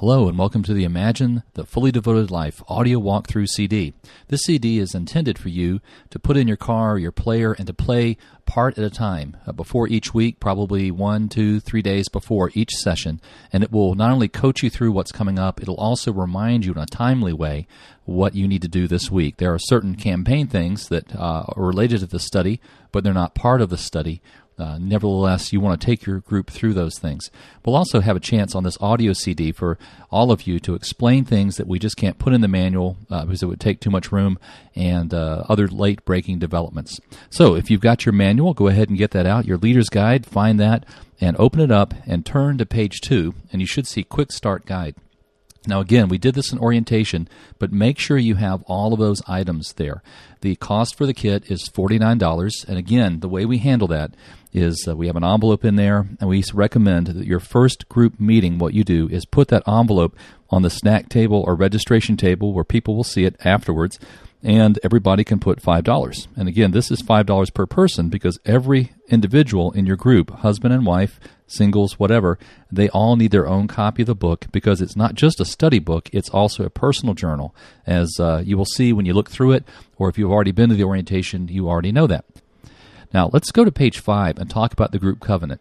Hello and welcome to the Imagine the Fully Devoted Life audio walkthrough CD. This CD is intended for you to put in your car your player and to play part at a time uh, before each week, probably one, two, three days before each session. And it will not only coach you through what's coming up, it'll also remind you in a timely way what you need to do this week. There are certain campaign things that uh, are related to the study, but they're not part of the study. Uh, nevertheless, you want to take your group through those things. We'll also have a chance on this audio CD for all of you to explain things that we just can't put in the manual uh, because it would take too much room and uh, other late breaking developments. So, if you've got your manual, go ahead and get that out. Your leader's guide, find that and open it up and turn to page two, and you should see Quick Start Guide. Now, again, we did this in orientation, but make sure you have all of those items there. The cost for the kit is $49. And again, the way we handle that is uh, we have an envelope in there, and we recommend that your first group meeting, what you do is put that envelope on the snack table or registration table where people will see it afterwards, and everybody can put $5. And again, this is $5 per person because every individual in your group, husband and wife, singles, whatever, they all need their own copy of the book because it's not just a study book, it's also a personal journal. As uh, you will see when you look through it, or if you've already been to the orientation, you already know that. Now, let's go to page five and talk about the group covenant.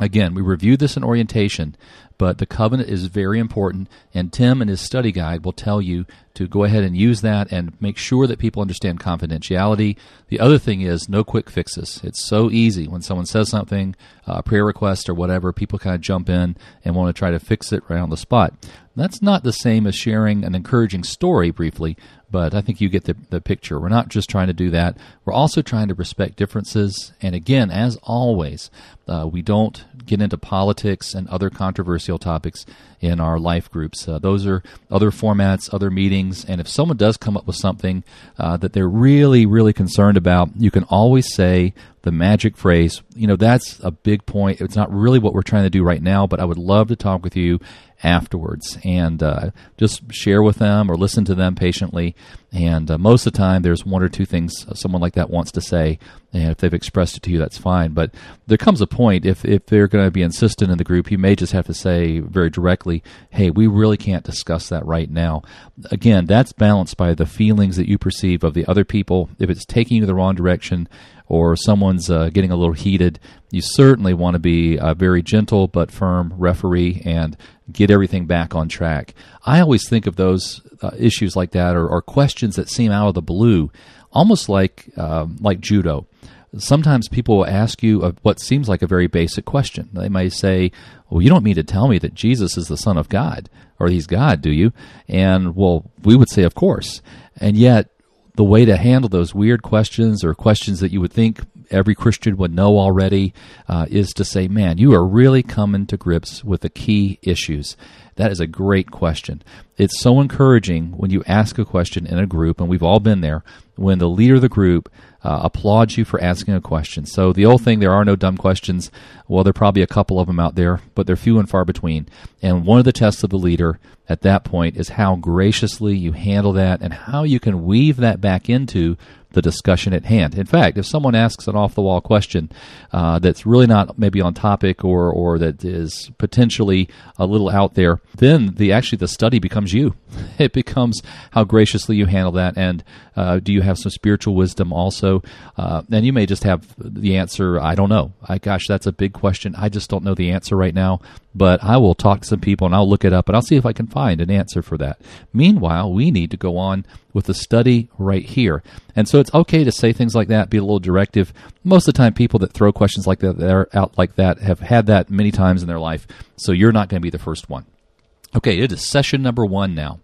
Again, we reviewed this in orientation, but the covenant is very important, and Tim and his study guide will tell you to go ahead and use that and make sure that people understand confidentiality. The other thing is no quick fixes. It's so easy when someone says something, a prayer request or whatever, people kind of jump in and want to try to fix it right on the spot. That's not the same as sharing an encouraging story briefly, but I think you get the, the picture. We're not just trying to do that. We're also trying to respect differences. And again, as always, uh, we don't get into politics and other controversial topics in our life groups. Uh, those are other formats, other meetings. And if someone does come up with something uh, that they're really, really concerned about, you can always say the magic phrase. You know, that's a big point. It's not really what we're trying to do right now, but I would love to talk with you afterwards and uh, just share with them or listen to them patiently. And uh, most of the time, there's one or two things someone like that wants to say. And if they've expressed it to you, that's fine. But there comes a point, if, if they're going to be insistent in the group, you may just have to say very directly, hey, we really can't discuss that right now. Again, that's balanced by the feelings that you perceive of the other people. If it's taking you the wrong direction, or someone's uh, getting a little heated, you certainly want to be a very gentle but firm referee and get everything back on track. I always think of those uh, issues like that or, or, questions that seem out of the blue, almost like um, like judo. Sometimes people will ask you a, what seems like a very basic question. They may say, "Well, you don't mean to tell me that Jesus is the Son of God, or He's God, do you?" And well, we would say, "Of course." And yet, the way to handle those weird questions or questions that you would think every Christian would know already uh, is to say, man, you are really coming to grips with the key issues. That is a great question. It's so encouraging when you ask a question in a group, and we've all been there, when the leader of the group uh, applauds you for asking a question. So the old thing, there are no dumb questions. Well, there are probably a couple of them out there, but they're few and far between. And one of the tests of the leader at that point is how graciously you handle that and how you can weave that back into the discussion at hand. In fact, if someone asks an off the wall question uh, that's really not maybe on topic or, or that is potentially a little out there, then the actually the study becomes you. It becomes how graciously you handle that, and uh, do you have some spiritual wisdom also? Uh, and you may just have the answer. I don't know. I gosh, that's a big question. I just don't know the answer right now but I will talk to some people and I'll look it up and I'll see if I can find an answer for that. Meanwhile, we need to go on with the study right here. And so it's okay to say things like that, be a little directive. Most of the time, people that throw questions like that, that are out like that, have had that many times in their life. So you're not going to be the first one. Okay, it is session number one now.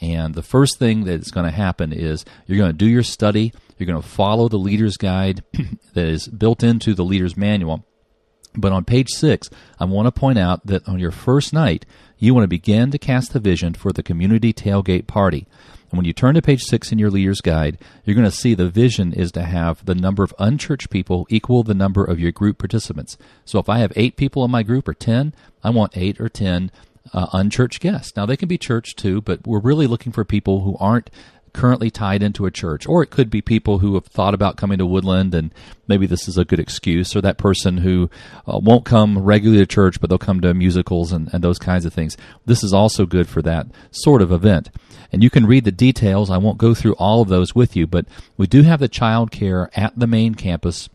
And the first thing that's going to happen is you're going to do your study. You're going to follow the leader's guide that is built into the leader's manual. But on page six, I want to point out that on your first night, you want to begin to cast the vision for the community tailgate party. And when you turn to page six in your leader's guide, you're going to see the vision is to have the number of unchurched people equal the number of your group participants. So if I have eight people in my group or ten, I want eight or ten uh, unchurched guests. Now they can be church too, but we're really looking for people who aren't currently tied into a church, or it could be people who have thought about coming to Woodland and maybe this is a good excuse, or that person who uh, won't come regularly to church but they'll come to musicals and, and those kinds of things. This is also good for that sort of event. And you can read the details. I won't go through all of those with you, but we do have the child care at the main campus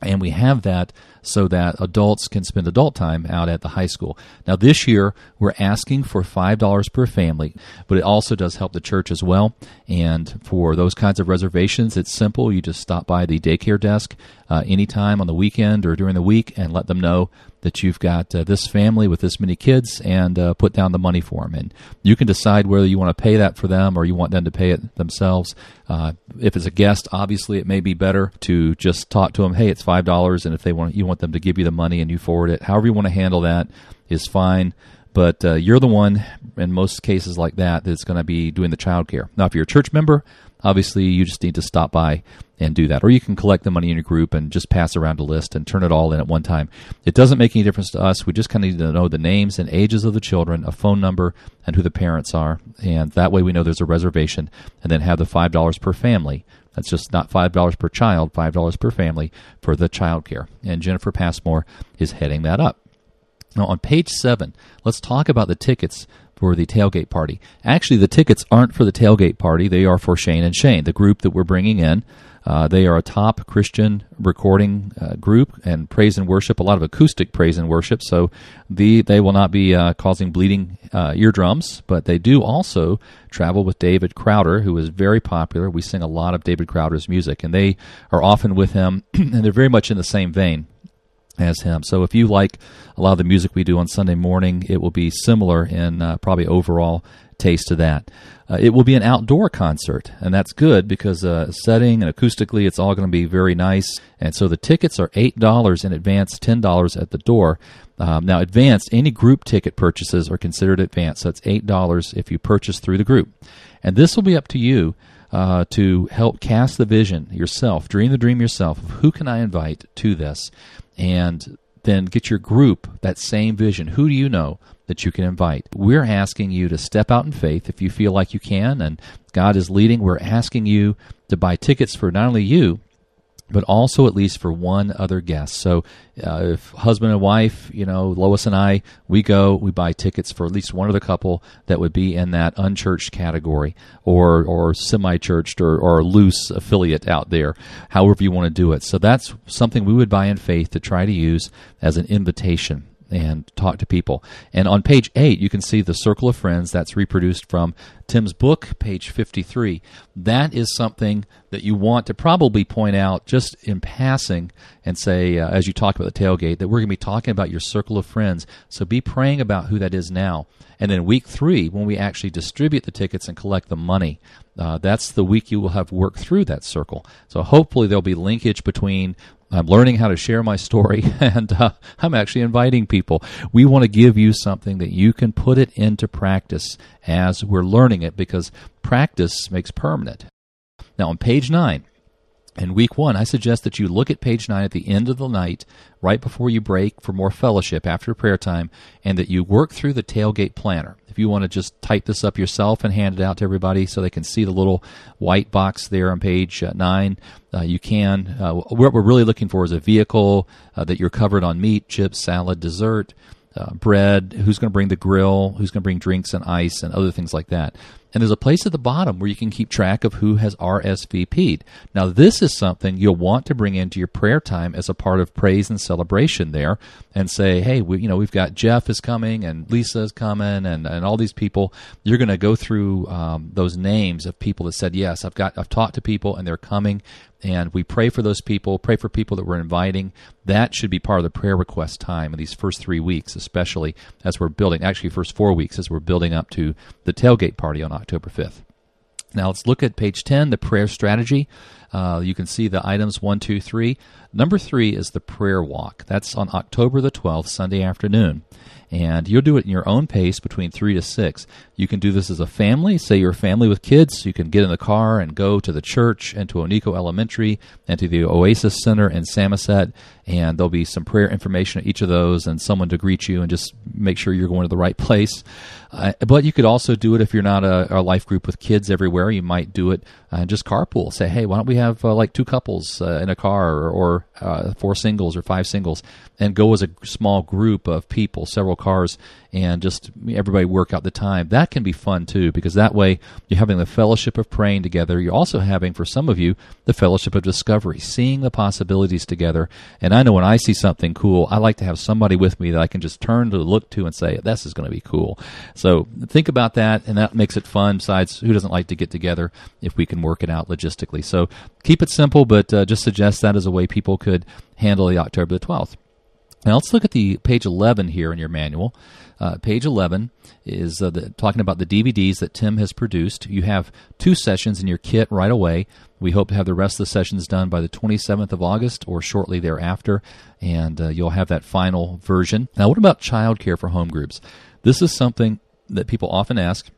and we have that so that adults can spend adult time out at the high school. Now, this year, we're asking for $5 per family, but it also does help the church as well. And for those kinds of reservations, it's simple. You just stop by the daycare desk uh, anytime on the weekend or during the week and let them know that you've got uh, this family with this many kids and uh, put down the money for them. And you can decide whether you want to pay that for them or you want them to pay it themselves. Uh, if it's a guest, obviously it may be better to just talk to them. Hey, it's five dollars, and if they want, you want them to give you the money and you forward it. However you want to handle that is fine. But uh, you're the one in most cases like that that's going to be doing the child care. Now, if you're a church member, obviously you just need to stop by and do that. Or you can collect the money in your group and just pass around a list and turn it all in at one time. It doesn't make any difference to us. We just kind of need to know the names and ages of the children, a phone number, and who the parents are. And that way we know there's a reservation and then have the $5 per family. That's just not $5 per child, $5 per family for the child care. And Jennifer Passmore is heading that up. Now, on page seven, let's talk about the tickets for the tailgate party. Actually, the tickets aren't for the tailgate party, they are for Shane and Shane, the group that we're bringing in. Uh, they are a top Christian recording uh, group and praise and worship, a lot of acoustic praise and worship. So the, they will not be uh, causing bleeding uh, eardrums, but they do also travel with David Crowder, who is very popular. We sing a lot of David Crowder's music, and they are often with him, and they're very much in the same vein as him. So if you like a lot of the music we do on Sunday morning, it will be similar in uh, probably overall taste to that. Uh, it will be an outdoor concert, and that's good because uh, setting and acoustically, it's all going to be very nice. And so the tickets are eight dollars in advance, ten dollars at the door. Um, now, advanced, any group ticket purchases are considered advanced. So it's eight dollars if you purchase through the group, and this will be up to you. Uh, to help cast the vision yourself, dream the dream yourself of who can I invite to this, and then get your group that same vision. Who do you know that you can invite? We're asking you to step out in faith if you feel like you can and God is leading. We're asking you to buy tickets for not only you, but also at least for one other guest. So, uh, if husband and wife, you know, Lois and I, we go, we buy tickets for at least one other couple that would be in that unchurched category or or semi-churched or, or loose affiliate out there, however you want to do it. So that's something we would buy in faith to try to use as an invitation and talk to people. And on page 8, you can see the circle of friends that's reproduced from Tim's book, page 53. That is something that you want to probably point out just in passing and say, uh, as you talk about the tailgate, that we're going to be talking about your circle of friends. So be praying about who that is now. And then week three, when we actually distribute the tickets and collect the money, uh, that's the week you will have worked through that circle. So hopefully there'll be linkage between I'm learning how to share my story, and uh, I'm actually inviting people. We want to give you something that you can put it into practice as we're learning it because practice makes permanent. Now, on page nine, in week one, I suggest that you look at page nine at the end of the night, right before you break for more fellowship after prayer time, and that you work through the tailgate planner. If you want to just type this up yourself and hand it out to everybody so they can see the little white box there on page uh, nine, uh, you can. Uh, what we're really looking for is a vehicle uh, that you're covered on meat, chips, salad, dessert. Uh, bread, who's going to bring the grill, who's going to bring drinks and ice and other things like that. And there's a place at the bottom where you can keep track of who has RSVP'd. Now, this is something you'll want to bring into your prayer time as a part of praise and celebration there and say, hey, we, you know, we've got Jeff is coming and Lisa is coming and, and all these people. You're going to go through um, those names of people that said, yes, I've got, I've talked to people and they're coming and we pray for those people, pray for people that we're inviting. That should be part of the prayer request time in these first three weeks, especially as we're building, actually, first four weeks as we're building up to the tailgate party on October 5th. Now let's look at page 10, the prayer strategy. Uh, you can see the items one, two, three. Number three is the prayer walk. That's on October the 12th, Sunday afternoon. And you'll do it in your own pace between three to six. You can do this as a family. Say you're a family with kids, you can get in the car and go to the church and to Oneco Elementary and to the Oasis Center in Samoset, and there'll be some prayer information at each of those and someone to greet you and just make sure you're going to the right place. Uh, but you could also do it if you're not a, a, life group with kids everywhere. You might do it uh, just carpool. Say, hey, why don't we have uh, like two couples uh, in a car or, or uh, four singles or five singles and go as a small group of people, several cars, and just everybody work out the time. That can be fun too because that way you're having the fellowship of praying together. You're also having, for some of you, the fellowship of discovery, seeing the possibilities together. And I know when I see something cool, I like to have somebody with me that I can just turn to look to and say, this is going to be cool. So think about that, and that makes it fun. Besides, who doesn't like to get together if we can work it out logistically? So keep it simple, but uh, just suggest that as a way people could handle the October the 12th. Now let's look at the page 11 here in your manual. Uh, page 11 is uh, the, talking about the DVDs that Tim has produced. You have two sessions in your kit right away. We hope to have the rest of the sessions done by the 27th of August or shortly thereafter, and uh, you'll have that final version. Now, what about childcare for home groups? This is something that people often ask.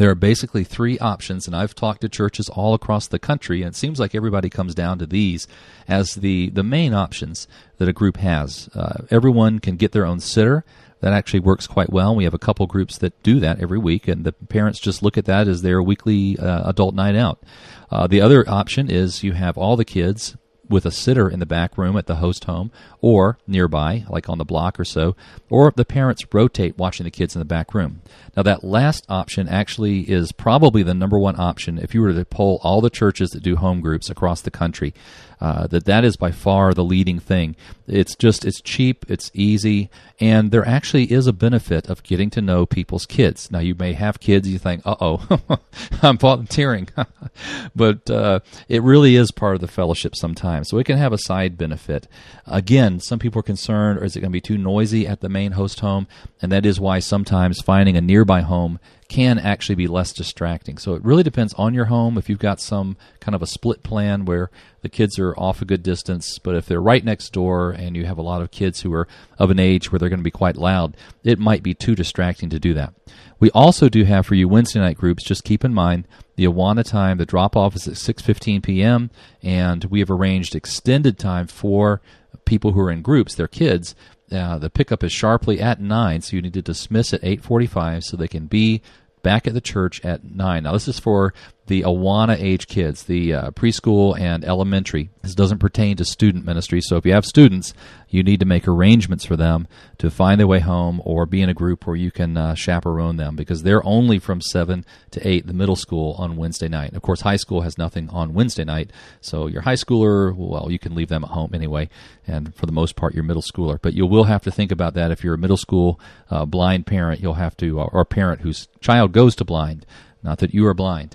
There are basically three options, and I've talked to churches all across the country, and it seems like everybody comes down to these as the, the main options that a group has. Uh, everyone can get their own sitter. That actually works quite well. We have a couple groups that do that every week, and the parents just look at that as their weekly uh, adult night out. Uh, the other option is you have all the kids with a sitter in the back room at the host home or nearby, like on the block or so, or the parents rotate watching the kids in the back room. Now, that last option actually is probably the number one option if you were to poll all the churches that do home groups across the country. Uh, that that is by far the leading thing. It's just it's cheap, it's easy, and there actually is a benefit of getting to know people's kids. Now you may have kids, you think, "Uh oh, I'm volunteering," but uh, it really is part of the fellowship sometimes. So it can have a side benefit. Again, some people are concerned, or is it going to be too noisy at the main host home? And that is why sometimes finding a nearby home can actually be less distracting. So it really depends on your home. If you've got some kind of a split plan where the kids are off a good distance, but if they're right next door and you have a lot of kids who are of an age where they're going to be quite loud, it might be too distracting to do that. We also do have for you Wednesday night groups. Just keep in mind the Awana time. The drop off is at 6:15 p.m. and we have arranged extended time for people who are in groups, their kids, uh, the pickup is sharply at 9, so you need to dismiss at 8.45 so they can be back at the church at 9. Now, this is for the Awana age kids, the uh, preschool and elementary. This doesn't pertain to student ministry. So if you have students, you need to make arrangements for them to find their way home or be in a group where you can uh, chaperone them because they're only from 7 to 8, the middle school, on Wednesday night. Of course, high school has nothing on Wednesday night. So your high schooler, well, you can leave them at home anyway. And for the most part, your middle schooler. But you will have to think about that. If you're a middle school uh, blind parent, you'll have to, or a parent whose child goes to blind, not that you are blind.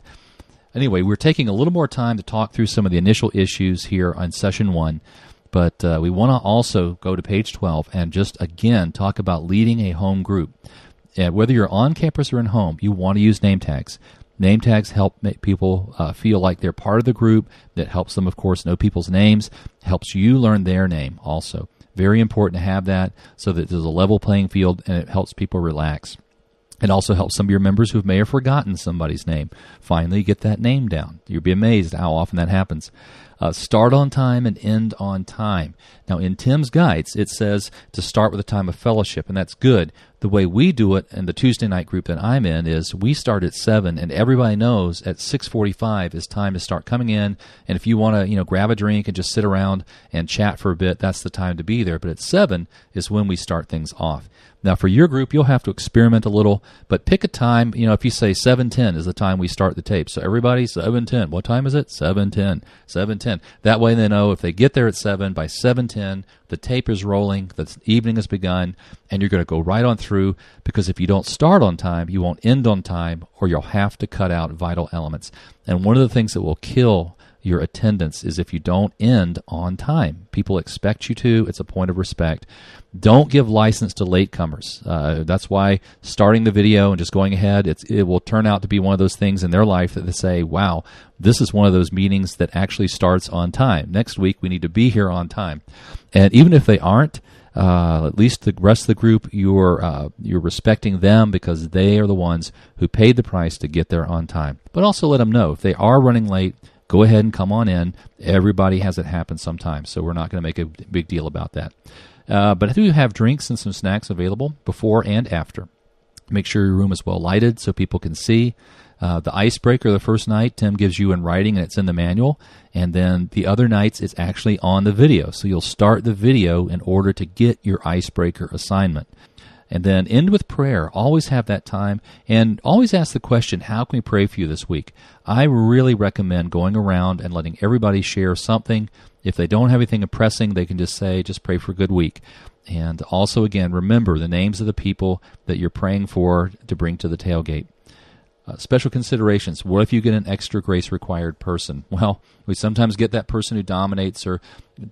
Anyway, we're taking a little more time to talk through some of the initial issues here on session one, but uh, we want to also go to page 12 and just again talk about leading a home group. And whether you're on campus or in home, you want to use name tags. Name tags help make people uh, feel like they're part of the group. That helps them, of course, know people's names. Helps you learn their name also. Very important to have that so that there's a level playing field and it helps people relax. It also helps some of your members who may have forgotten somebody's name finally get that name down. You'll be amazed how often that happens. Uh, start on time and end on time. Now, in Tim's guides, it says to start with a time of fellowship, and that's good. The way we do it in the Tuesday night group that I'm in is we start at seven, and everybody knows at six forty-five is time to start coming in. And if you want to, you know, grab a drink and just sit around and chat for a bit, that's the time to be there. But at seven is when we start things off. Now, for your group, you'll have to experiment a little, but pick a time. You know, if you say 7:10 is the time we start the tape, so everybody 7:10. What time is it? 7:10. 7:10. That way, they know if they get there at seven by 7:10, the tape is rolling, the evening has begun, and you're going to go right on through. Because if you don't start on time, you won't end on time, or you'll have to cut out vital elements. And one of the things that will kill your attendance is if you don't end on time. People expect you to. It's a point of respect. Don't give license to latecomers. Uh, that's why starting the video and just going ahead, it will turn out to be one of those things in their life that they say, wow, this is one of those meetings that actually starts on time. Next week, we need to be here on time. And even if they aren't, uh, at least the rest of the group, you're uh, you're respecting them because they are the ones who paid the price to get there on time. But also let them know if they are running late. Go ahead and come on in. Everybody has it happen sometimes, so we're not going to make a big deal about that. Uh, but I do have drinks and some snacks available before and after. Make sure your room is well lighted so people can see. Uh, the icebreaker the first night, Tim gives you in writing and it's in the manual. And then the other nights, it's actually on the video. So you'll start the video in order to get your icebreaker assignment. And then end with prayer. Always have that time. And always ask the question, how can we pray for you this week? I really recommend going around and letting everybody share something. If they don't have anything pressing, they can just say, just pray for a good week. And also, again, remember the names of the people that you're praying for to bring to the tailgate. Uh, special considerations. What if you get an extra grace required person? Well, we sometimes get that person who dominates or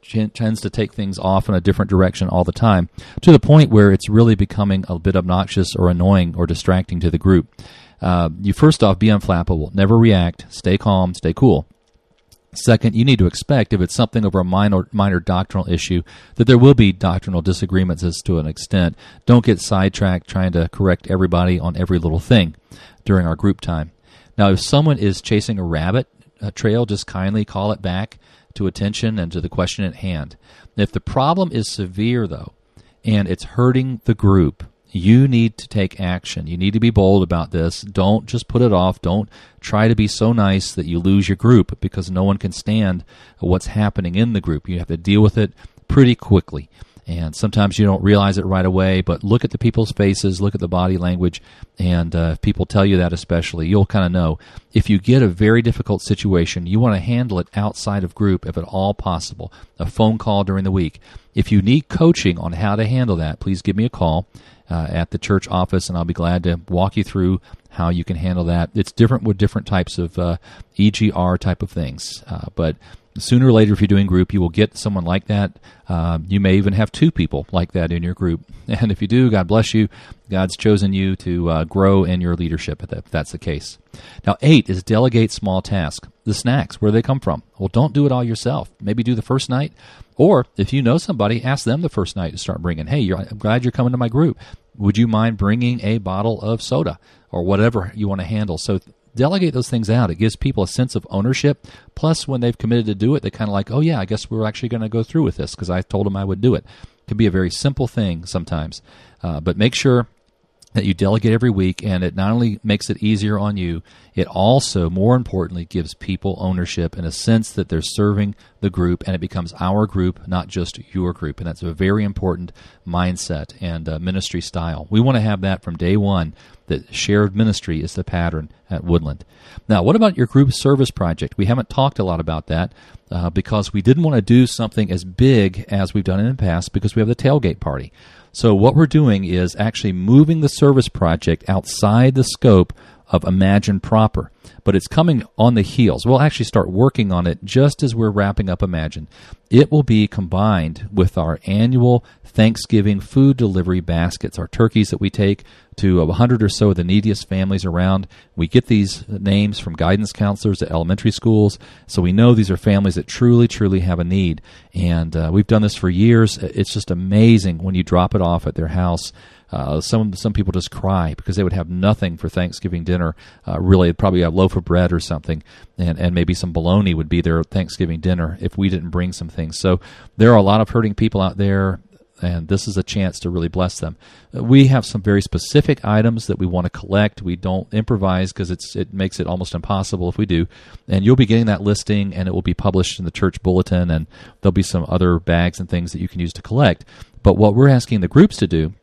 tends to take things off in a different direction all the time to the point where it's really becoming a bit obnoxious or annoying or distracting to the group. Uh, you first off be unflappable, never react, stay calm, stay cool. Second, you need to expect if it's something over a minor minor doctrinal issue that there will be doctrinal disagreements as to an extent. Don't get sidetracked trying to correct everybody on every little thing during our group time. Now, if someone is chasing a rabbit a trail, just kindly call it back to attention and to the question at hand. If the problem is severe though and it's hurting the group, you need to take action. You need to be bold about this. Don't just put it off. Don't try to be so nice that you lose your group because no one can stand what's happening in the group. You have to deal with it pretty quickly. And sometimes you don't realize it right away, but look at the people's faces, look at the body language, and uh, if people tell you that especially, you'll kind of know. If you get a very difficult situation, you want to handle it outside of group if at all possible. A phone call during the week. If you need coaching on how to handle that, please give me a call uh, at the church office, and I'll be glad to walk you through how you can handle that. It's different with different types of uh, EGR type of things, uh, but sooner or later, if you're doing group, you will get someone like that. Uh, you may even have two people like that in your group. And if you do, God bless you. God's chosen you to uh, grow in your leadership if that's the case. Now, eight is delegate small tasks. The snacks, where they come from? Well, don't do it all yourself. Maybe do the first night. Or if you know somebody, ask them the first night to start bringing. Hey, I'm glad you're coming to my group. Would you mind bringing a bottle of soda or whatever you want to handle? So delegate those things out. It gives people a sense of ownership. Plus, when they've committed to do it, they kind of like, oh, yeah, I guess we're actually going to go through with this because I told them I would do it. It can be a very simple thing sometimes. Uh, but make sure that you delegate every week, and it not only makes it easier on you, it also, more importantly, gives people ownership in a sense that they're serving the group, and it becomes our group, not just your group. And that's a very important mindset and uh, ministry style. We want to have that from day one that shared ministry is the pattern at Woodland. Now, what about your group service project? We haven't talked a lot about that uh, because we didn't want to do something as big as we've done in the past because we have the tailgate party. So, what we're doing is actually moving the service project outside the scope of Imagine proper, but it's coming on the heels. We'll actually start working on it just as we're wrapping up Imagine. It will be combined with our annual Thanksgiving food delivery baskets, our turkeys that we take to a hundred or so of the neediest families around. We get these names from guidance counselors at elementary schools, so we know these are families that truly, truly have a need. And uh, we've done this for years. It's just amazing when you drop it off at their house uh, some some people just cry because they would have nothing for Thanksgiving dinner. Uh, really, probably a loaf of bread or something, and and maybe some bologna would be their Thanksgiving dinner if we didn't bring some things. So there are a lot of hurting people out there. And this is a chance to really bless them. Uh, we have some very specific items that we want to collect. We don't improvise because it's it makes it almost impossible if we do. And you'll be getting that listing, and it will be published in the church bulletin. And there'll be some other bags and things that you can use to collect. But what we're asking the groups to do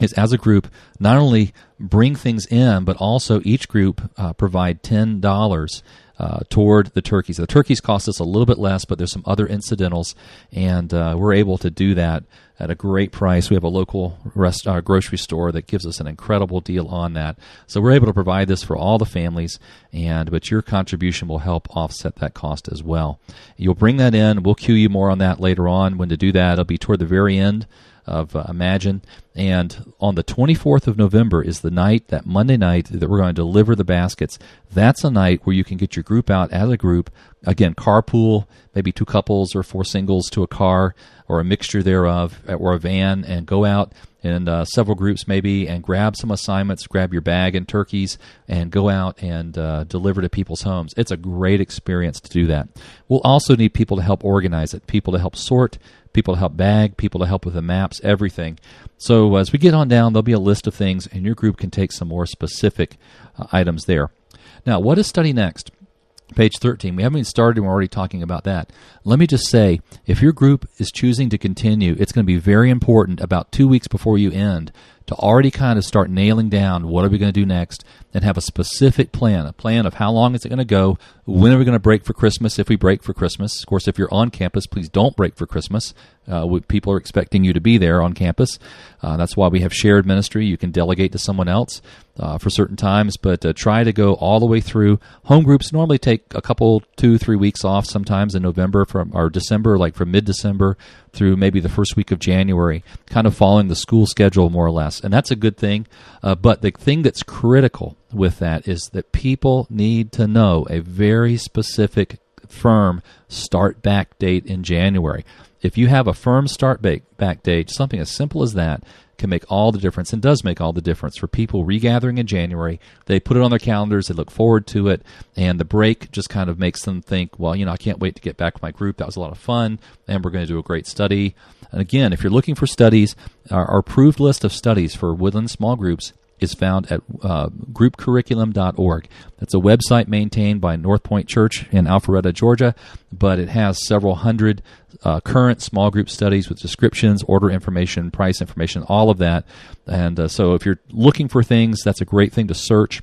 is as a group not only bring things in, but also each group uh, provide ten dollars uh, toward the turkeys. The turkeys cost us a little bit less, but there's some other incidentals, and uh, we're able to do that at a great price. We have a local rest, uh, grocery store that gives us an incredible deal on that, so we're able to provide this for all the families. And but your contribution will help offset that cost as well. You'll bring that in. We'll cue you more on that later on. When to do that, it'll be toward the very end of uh, Imagine. And on the 24th of November is the night, that Monday night, that we're going to deliver the baskets. That's a night where you can get your group out as a group, again, carpool, maybe two couples or four singles to a car or a mixture thereof, or a van, and go out in uh, several groups maybe and grab some assignments, grab your bag and turkeys, and go out and uh, deliver to people's homes. It's a great experience to do that. We'll also need people to help organize it, people to help sort, people to help bag, people to help with the maps, everything. So as we get on down, there'll be a list of things, and your group can take some more specific uh, items there. Now, what is study next? Page 13. We haven't even started and we're already talking about that. Let me just say if your group is choosing to continue, it's going to be very important about two weeks before you end to already kind of start nailing down what are we going to do next and have a specific plan, a plan of how long is it going to go, when are we going to break for Christmas if we break for Christmas. Of course, if you're on campus, please don't break for Christmas. Uh, people are expecting you to be there on campus. Uh, that's why we have shared ministry. You can delegate to someone else uh, for certain times, but uh, try to go all the way through. Home groups normally take a couple, two, three weeks off sometimes in November from or December, like from mid December through maybe the first week of January, kind of following the school schedule more or less. And that's a good thing. Uh, but the thing that's critical with that is that people need to know a very specific, firm start back date in January. If you have a firm start back date, something as simple as that, can make all the difference and does make all the difference for people regathering in January. They put it on their calendars, they look forward to it, and the break just kind of makes them think, well, you know, I can't wait to get back with my group. That was a lot of fun, and we're going to do a great study. And again, if you're looking for studies, our, our approved list of studies for Woodland small groups is found at uh, groupcurriculum.org. That's a website maintained by North Point Church in Alpharetta, Georgia, but it has several hundred uh, current small group studies with descriptions, order information, price information, all of that. And uh, so if you're looking for things, that's a great thing to search.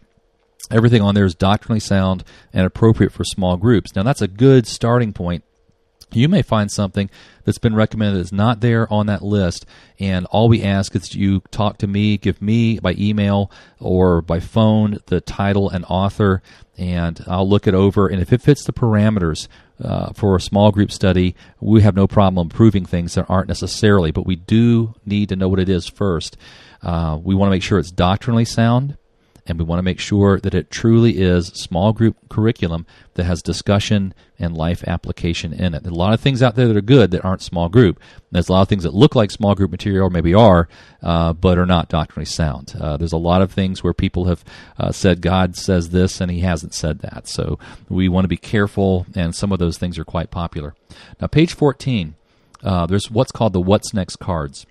Everything on there is doctrinally sound and appropriate for small groups. Now, that's a good starting point you may find something that's been recommended that's not there on that list. And all we ask is you talk to me, give me by email or by phone the title and author, and I'll look it over. And if it fits the parameters uh, for a small group study, we have no problem proving things that aren't necessarily, but we do need to know what it is first. Uh, we want to make sure it's doctrinally sound and we want to make sure that it truly is small group curriculum that has discussion and life application in it. There's a lot of things out there that are good that aren't small group. There's a lot of things that look like small group material, or maybe are, uh, but are not doctrinally sound. Uh, there's a lot of things where people have uh, said God says this and He hasn't said that. So we want to be careful, and some of those things are quite popular. Now, page 14, uh, there's what's called the What's Next cards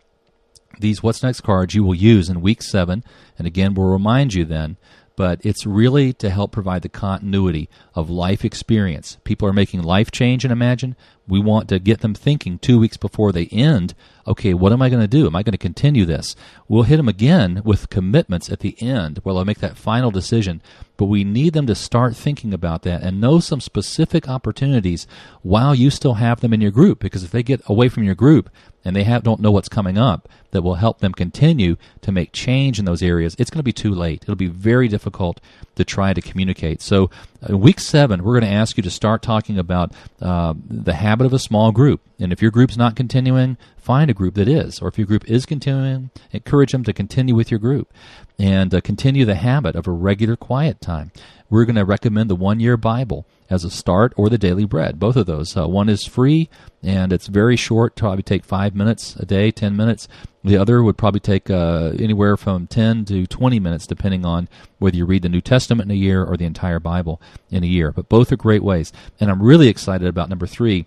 these What's Next cards you will use in week seven. And again, we'll remind you then, but it's really to help provide the continuity of life experience. People are making life change and imagine. We want to get them thinking two weeks before they end okay, what am I going to do? Am I going to continue this? We'll hit them again with commitments at the end where they'll make that final decision. But we need them to start thinking about that and know some specific opportunities while you still have them in your group. Because if they get away from your group and they have, don't know what's coming up that will help them continue to make change in those areas, it's going to be too late. It'll be very difficult to try to communicate. So, uh, week seven, we're going to ask you to start talking about uh, the habit of a small group. And if your group's not continuing, find a group that is. Or if your group is continuing, encourage them to continue with your group and uh, continue the habit of a regular quiet time. We're going to recommend the one year Bible as a start or the daily bread. Both of those. Uh, one is free and it's very short, probably take five minutes a day, 10 minutes. The other would probably take uh, anywhere from 10 to 20 minutes, depending on whether you read the New Testament in a year or the entire Bible in a year. But both are great ways. And I'm really excited about number three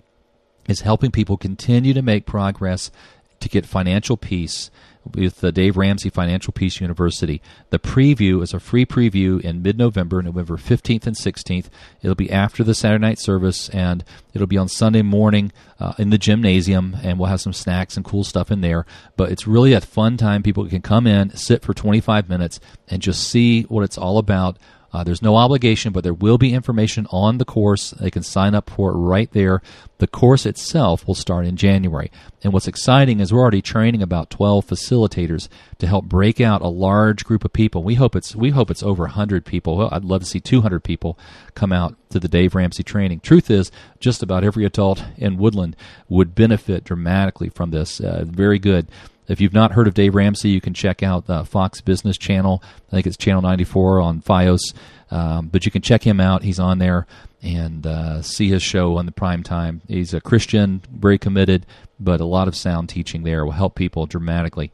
is helping people continue to make progress to get financial peace with the Dave Ramsey Financial Peace University. The preview is a free preview in mid November, November 15th and 16th. It'll be after the Saturday night service, and it'll be on Sunday morning uh, in the gymnasium, and we'll have some snacks and cool stuff in there. But it's really a fun time. People can come in, sit for 25 minutes, and just see what it's all about uh, there's no obligation, but there will be information on the course. They can sign up for it right there. The course itself will start in January. And what's exciting is we're already training about 12 facilitators to help break out a large group of people. We hope it's we hope it's over 100 people. Well, I'd love to see 200 people come out to the Dave Ramsey training. Truth is, just about every adult in Woodland would benefit dramatically from this. Uh, very good. If you've not heard of Dave Ramsey, you can check out the Fox Business Channel. I think it's Channel 94 on FiOS. Um, but you can check him out. He's on there. and uh, see his show on the prime time. He's a Christian, very committed, but a lot of sound teaching there will help people dramatically.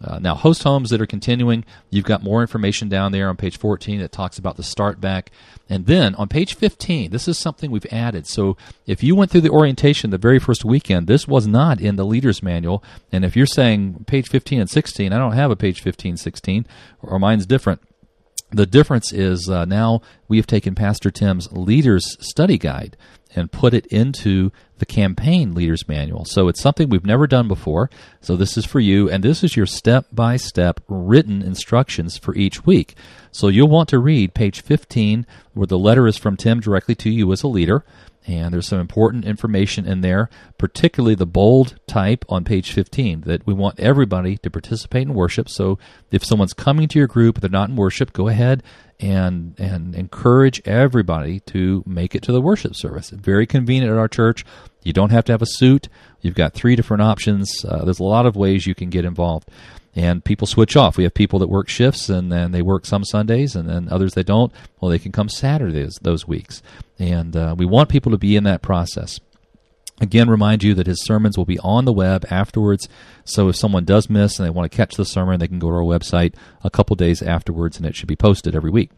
Uh, now, host homes that are continuing, you've got more information down there on page 14 that talks about the start back. And then on page 15, this is something we've added. So if you went through the orientation the very first weekend, this was not in the leader's manual. And if you're saying page 15 and 16, I don't have a page 15, 16, or mine's different. The difference is uh, now we have taken Pastor Tim's Leaders Study Guide and put it into the campaign leaders manual. So it's something we've never done before. So this is for you, and this is your step by step written instructions for each week. So you'll want to read page 15, where the letter is from Tim directly to you as a leader. And there's some important information in there, particularly the bold type on page 15, that we want everybody to participate in worship. So if someone's coming to your group, they're not in worship, go ahead and and encourage everybody to make it to the worship service. Very convenient at our church. You don't have to have a suit. You've got three different options. Uh, there's a lot of ways you can get involved. And people switch off. We have people that work shifts and then they work some Sundays and then others they don't. Well, they can come Saturdays those weeks. And uh, we want people to be in that process. Again, remind you that his sermons will be on the web afterwards. So if someone does miss and they want to catch the sermon, they can go to our website a couple days afterwards and it should be posted every week.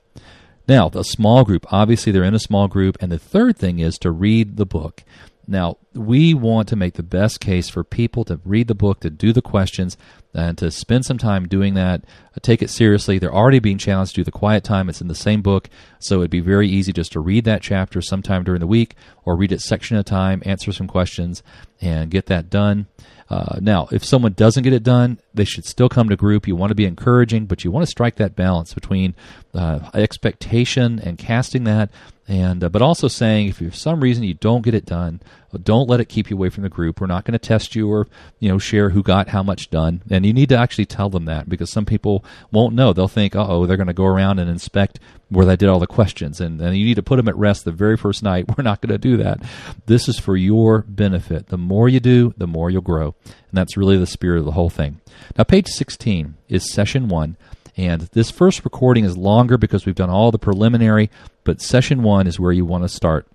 Now, the small group, obviously they're in a small group. And the third thing is to read the book. Now, we want to make the best case for people to read the book, to do the questions, and to spend some time doing that. Take it seriously. They're already being challenged to do the quiet time. It's in the same book, so it'd be very easy just to read that chapter sometime during the week or read it section at a time, answer some questions, and get that done. Uh, now, if someone doesn't get it done, they should still come to group. You want to be encouraging, but you want to strike that balance between uh, expectation and casting that, and uh, but also saying if for some reason you don't get it done, don't let it keep you away from the group. We're not going to test you or you know share who got how much done, and you need to actually tell them that because some people won't know. They'll think, oh, they're going to go around and inspect where they did all the questions, and, and you need to put them at rest the very first night. We're not going to do that. This is for your benefit. The more you do, the more you'll grow. And that's really the spirit of the whole thing. Now, page 16 is session one. And this first recording is longer because we've done all the preliminary, but session one is where you want to start.